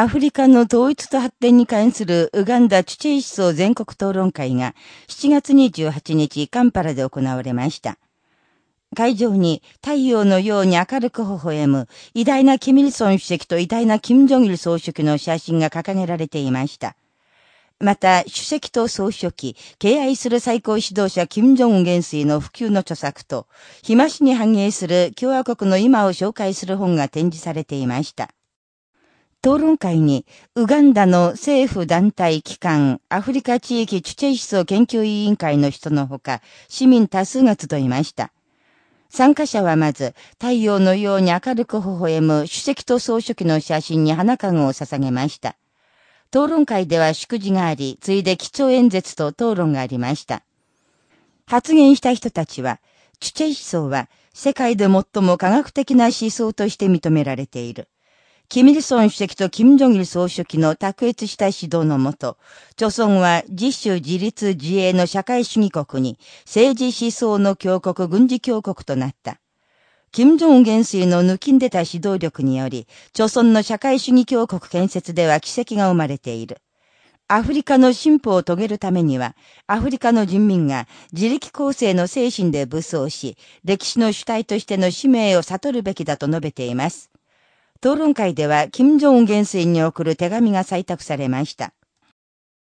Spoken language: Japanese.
アフリカの統一と発展に関するウガンダチュチェイ思想全国討論会が7月28日カンパラで行われました。会場に太陽のように明るく微笑む偉大なキミルソン主席と偉大なキム・ジョギル総書記の写真が掲げられていました。また、主席と総書記、敬愛する最高指導者金正恩元帥の普及の著作と、日増しに反映する共和国の今を紹介する本が展示されていました。討論会に、ウガンダの政府団体機関、アフリカ地域チュチェイ思想研究委員会の人のほか、市民多数が集いました。参加者はまず、太陽のように明るく微笑む主席と総書記の写真に花籠を捧げました。討論会では祝辞があり、ついで基調演説と討論がありました。発言した人たちは、チュチェイ思想は世界で最も科学的な思想として認められている。キミルソン主席とキム・ジョギル総書記の卓越した指導のもと、朝鮮は自主自立自衛の社会主義国に政治思想の強国軍事強国となった。金正恩元帥の抜きんでた指導力により、朝鮮の社会主義強国建設では奇跡が生まれている。アフリカの進歩を遂げるためには、アフリカの人民が自力構成の精神で武装し、歴史の主体としての使命を悟るべきだと述べています。討論会では、金正恩元帥に送る手紙が採択されました。